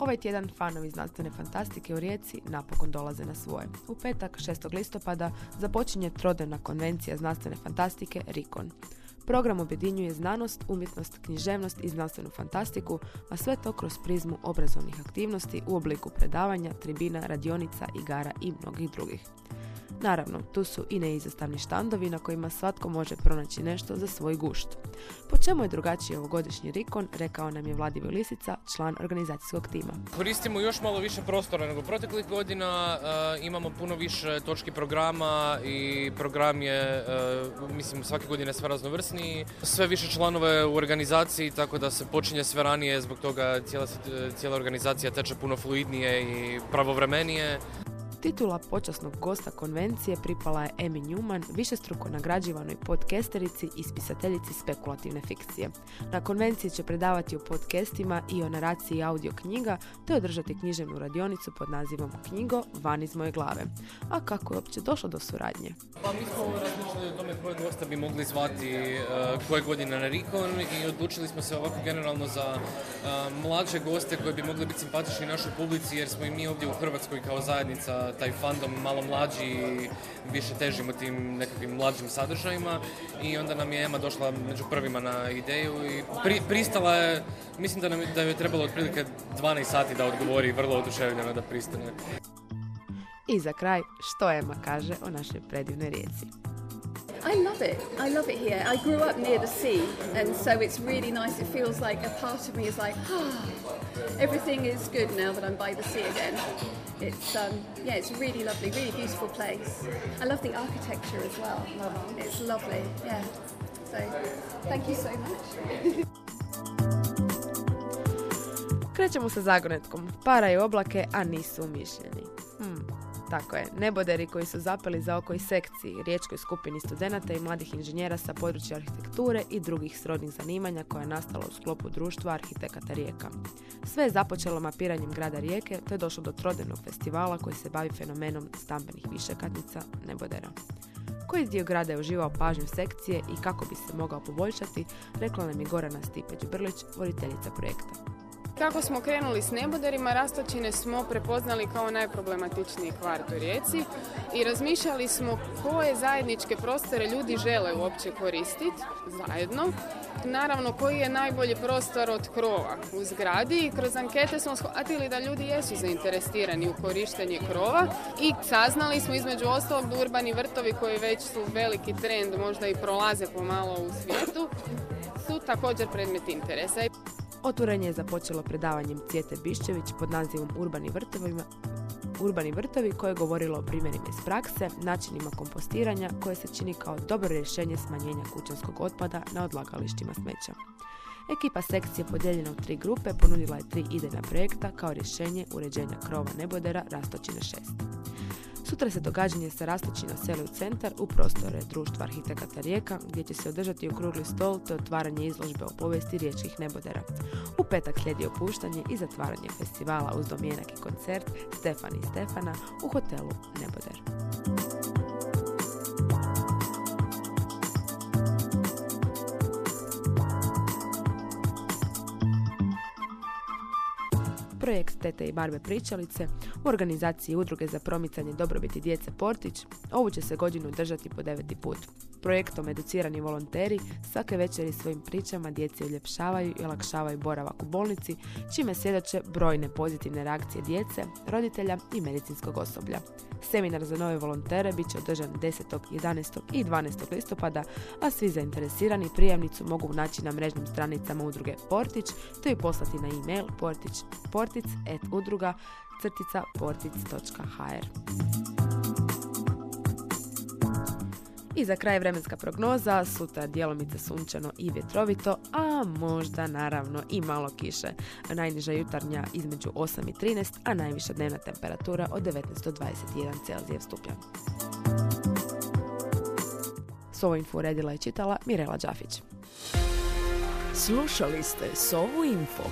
Ovaj tjedan fanovi znanstvene fantastike u Rijeci napokon dolaze na svoje. U petak 6. listopada započinje trodena konvencija znanstvene fantastike RIKON. Program objedinjuje znanost, umjetnost, književnost i znanstvenu fantastiku, a sve to kroz prizmu obrazovnih aktivnosti u obliku predavanja, tribina, radionica, igara i mnogih drugih. Naravno, tu su i neizostavni štandovi na kojima svatko može pronaći nešto za svoj gušt. Po čemu je drugačiji ovogodišnji Rikon, rekao nam je Vladimir Lisica, član organizacijskog tima. Koristimo još malo više prostora nego proteklih godina, e, imamo puno više točki programa i program je, e, mislim, svake godine sve raznovrsniji. Sve više članove u organizaciji, tako da se počinje sve ranije, zbog toga cijela, cijela organizacija teče puno fluidnije i pravovremenije. Titula počasnog gosta konvencije pripala je Emi Newman, višestruko nagrađivanoj podcasterici i spisateljici spekulativne fikcije. Na konvenciji će predavati o podcastima i o naraciji audio knjiga, te održati književnu radionicu pod nazivom Knjigo van iz moje glave. A kako je uopće došlo do suradnje? Pa mi smo razmišljali o tome koje gosta bi mogli zvati uh, koje godine na Rikon i odlučili smo se ovako generalno za uh, mlađe goste koji bi mogli biti simpatični našoj publici jer smo i mi ovdje u Hrvatskoj kao zajednica taj fandom malo mlađi i više težimo tim nekakvim mlađim sadržajima i onda nam je Ema došla među prvima na ideju i pristala je, mislim da nam da je trebalo otprilike 12 sati da odgovori vrlo oduševljeno da pristane. I za kraj, što Ema kaže o našoj predivnoj rijeci. I love it. I love it here. I grew up near the sea, and so it's really nice. It feels like a part of me is like, ah, everything is good now that I'm by the sea again. It's um, yeah, it's really lovely, really beautiful place. I love the architecture as well. It's lovely. Yeah. So, thank you so much. Krećemo sa zagonetkom. Paraju oblake, a nisu umišljeni. Hmm. Tako je, neboderi koji su zapeli za oko i sekciji, riječkoj skupini studenata i mladih inženjera sa područja arhitekture i drugih srodnih zanimanja koja je nastala u sklopu društva arhitekata Rijeka. Sve je započelo mapiranjem grada Rijeke, te je došlo do trodnevnog festivala koji se bavi fenomenom stambenih višekatnica nebodera. Koji dio grada je uživao pažnju sekcije i kako bi se mogao poboljšati, rekla nam je Gorana Stipeć Brlić, voditeljica projekta. Kako smo krenuli s neboderima, rastočine smo prepoznali kao najproblematičniji kvart u Rijeci i razmišljali smo koje zajedničke prostore ljudi žele uopće koristiti zajedno. Naravno, koji je najbolji prostor od krova u zgradi i kroz ankete smo shvatili da ljudi jesu zainteresirani u korištenje krova i saznali smo između ostalog da urbani vrtovi koji već su veliki trend, možda i prolaze pomalo u svijetu, su također predmet interesa. Otvorenje je započelo predavanjem Cijete Bišćević pod nazivom Urbani vrtovima, Urbani vrtovi koje je govorilo o primjerima iz prakse, načinima kompostiranja koje se čini kao dobro rješenje smanjenja kućanskog otpada na odlagalištima smeća. Ekipa sekcije podijeljena u tri grupe ponudila je tri idejna projekta kao rješenje uređenja krova nebodera Rastočine 6. Sutra se događanje sa Rastočina seli u centar u prostore Društva arhitekata Rijeka gdje će se održati okrugli stol te otvaranje izložbe o povijesti riječkih nebodera. U petak slijedi opuštanje i zatvaranje festivala uz domjenak i koncert Stefan i Stefana u hotelu Neboder. Projekt Tete i Barbe Pričalice u organizaciji Udruge za promicanje dobrobiti djece Portić ovu će se godinu držati po deveti put. Projektom educirani volonteri svake večeri svojim pričama djeci uljepšavaju i olakšavaju boravak u bolnici, čime svjedoče brojne pozitivne reakcije djece, roditelja i medicinskog osoblja. Seminar za nove volontere bit će održan 10., 11. i 12. listopada, a svi zainteresirani prijavnicu mogu naći na mrežnim stranicama udruge Portić, te ju poslati na e-mail portić, portic.udruga crtica portic.hr. I za kraj vremenska prognoza, sutra djelomice sunčano i vjetrovito, a možda naravno i malo kiše. Najniža jutarnja između 8 i 13, a najviša dnevna temperatura od 19 do 21 Celzijev stupnja. S ovo info uredila i čitala Mirela Đafić. Slušali ste Sovu info.